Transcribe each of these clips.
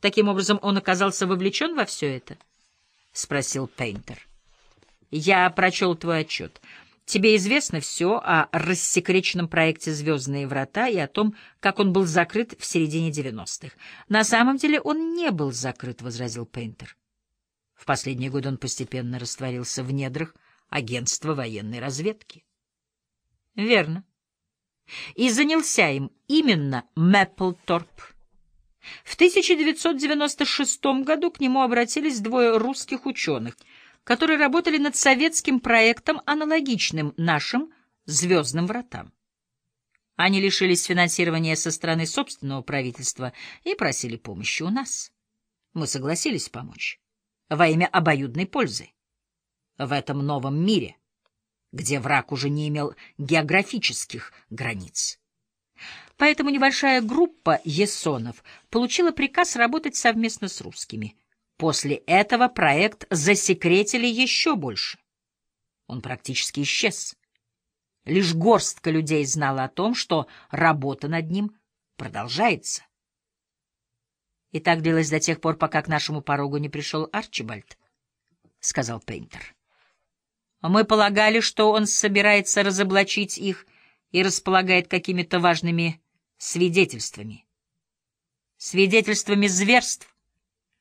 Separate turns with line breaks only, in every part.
Таким образом, он оказался вовлечен во все это? — спросил Пейнтер. — Я прочел твой отчет. Тебе известно все о рассекреченном проекте «Звездные врата» и о том, как он был закрыт в середине девяностых. На самом деле он не был закрыт, — возразил Пейнтер. В последние годы он постепенно растворился в недрах агентства военной разведки. — Верно. И занялся им именно Мэпплторп. В 1996 году к нему обратились двое русских ученых, которые работали над советским проектом, аналогичным нашим «Звездным вратам». Они лишились финансирования со стороны собственного правительства и просили помощи у нас. Мы согласились помочь во имя обоюдной пользы. В этом новом мире, где враг уже не имел географических границ. Поэтому небольшая группа есонов получила приказ работать совместно с русскими. После этого проект засекретили еще больше. Он практически исчез. Лишь горстка людей знала о том, что работа над ним продолжается. И так длилось до тех пор, пока к нашему порогу не пришел Арчибальд, — сказал Пейнтер. Мы полагали, что он собирается разоблачить их и располагает какими-то важными свидетельствами. Свидетельствами зверств,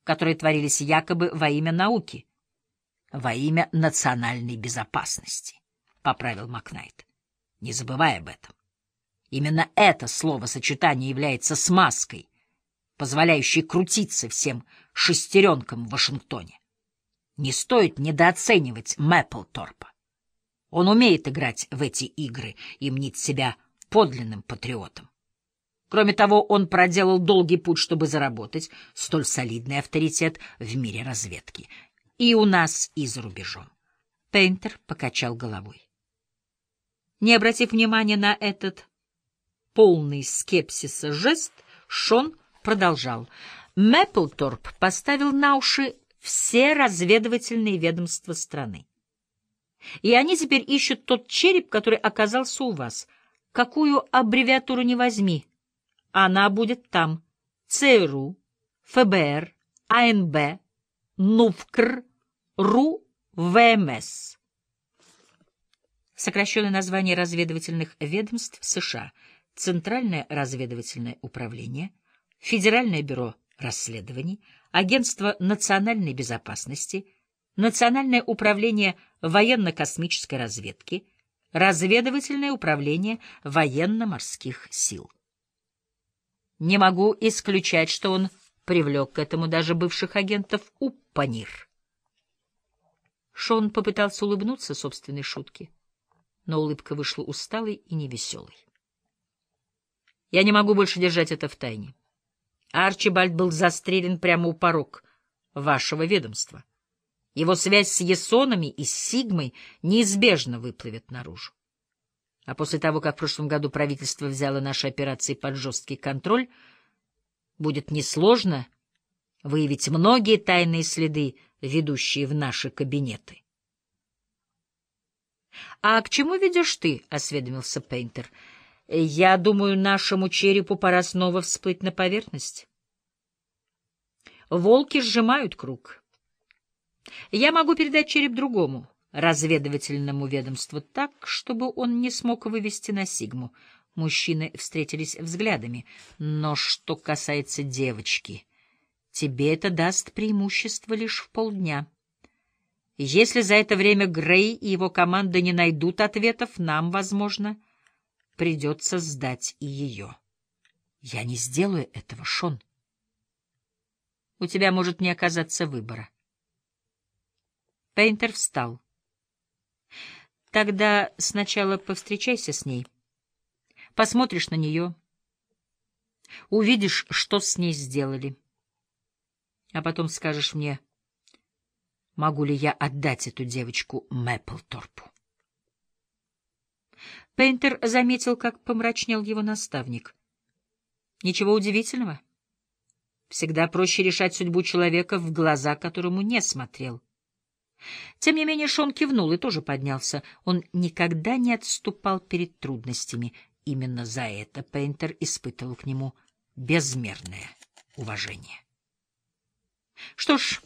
которые творились якобы во имя науки, во имя национальной безопасности, — поправил Макнайт. Не забывай об этом. Именно это словосочетание является смазкой, позволяющей крутиться всем шестеренкам в Вашингтоне. Не стоит недооценивать Мэпплторпа. Он умеет играть в эти игры и мнит себя подлинным патриотом. Кроме того, он проделал долгий путь, чтобы заработать столь солидный авторитет в мире разведки. И у нас, и за рубежом. Пейнтер покачал головой. Не обратив внимания на этот полный скепсиса жест, Шон продолжал. Мэпплторп поставил на уши все разведывательные ведомства страны. И они теперь ищут тот череп, который оказался у вас. Какую аббревиатуру не возьми, она будет там. ЦРУ, ФБР, АНБ, НУФКР, РУ, ВМС. Сокращенное название разведывательных ведомств США. Центральное разведывательное управление, Федеральное бюро расследований, Агентство национальной безопасности, Национальное управление военно-космической разведки, Разведывательное управление военно-морских сил. Не могу исключать, что он привлек к этому даже бывших агентов Уппанир. Шон попытался улыбнуться собственной шутке, но улыбка вышла усталой и невеселой. Я не могу больше держать это в тайне. Арчибальд был застрелен прямо у порог вашего ведомства. Его связь с Есонами и с Сигмой неизбежно выплывет наружу. А после того, как в прошлом году правительство взяло наши операции под жесткий контроль, будет несложно выявить многие тайные следы, ведущие в наши кабинеты. — А к чему ведешь ты? — осведомился Пейнтер. — я думаю, нашему черепу пора снова всплыть на поверхность. Волки сжимают круг. Я могу передать череп другому разведывательному ведомству так, чтобы он не смог вывести на Сигму. Мужчины встретились взглядами. Но что касается девочки, тебе это даст преимущество лишь в полдня. Если за это время Грей и его команда не найдут ответов, нам, возможно, придется сдать и ее. Я не сделаю этого, Шон. У тебя может не оказаться выбора. Пейнтер встал. Тогда сначала повстречайся с ней. Посмотришь на нее. Увидишь, что с ней сделали. А потом скажешь мне, могу ли я отдать эту девочку Мэпплторпу. Пейнтер заметил, как помрачнел его наставник. Ничего удивительного. Всегда проще решать судьбу человека в глаза, которому не смотрел. Тем не менее Шон кивнул и тоже поднялся. Он никогда не отступал перед трудностями. Именно за это Пейнтер испытывал к нему безмерное уважение. Что ж,